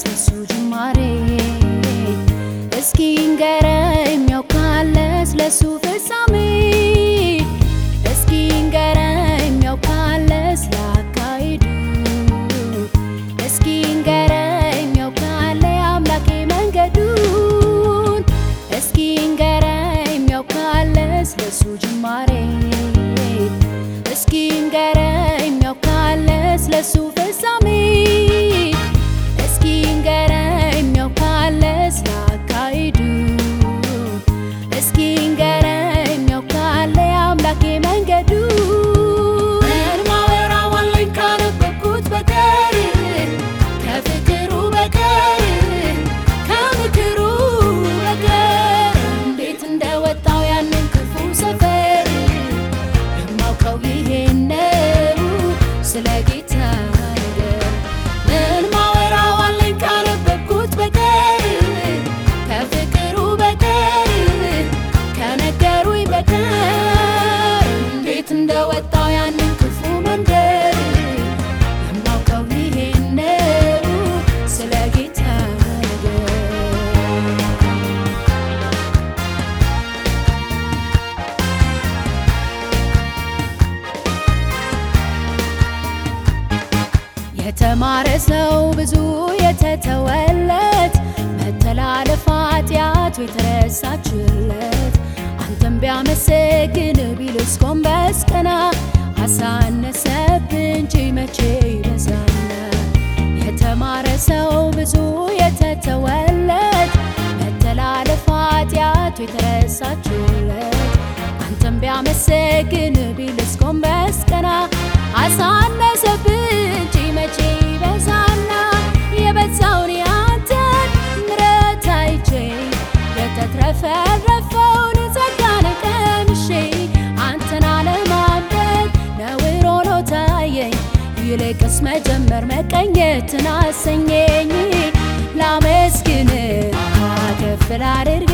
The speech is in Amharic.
ስለሱ ጅማሬ እስኪ ንገረኝ ያውቃለ ስለሱ ፍጻሜ። እስኪ ንገረኝ ያውቃለ ስለ እስኪ ንገረኝ ያውቃለ አምላኬ መንገዱን። እስኪ ንገረኝ ያውቃለ ስለሱ ጅማሬ ስለ የተማረ ሰው ብዙ የተተወለት መተላለፍ ኃጢአቱ የተረሳችለት። አንተም ቢያመሰግን ቢልስ ጎንበስ ቀና አሳነሰብ እንጂ መቼ ይበዛና። የተማረ ሰው ብዙ የተተወለት መተላለፍ ኃጢአቱ የተረሳችለት። አንተም ቢያመሰግን ቢልስ ጎንበስ ቀና የተትረፈረፈውን ጸጋን ቀምሼ አንተን አለማምለክ ነውር ሆኖ ታየኝ። ይልቅስ መጀመር መቀኘትን አሰኘኝ። ላመስግን ከፍ ላድርግ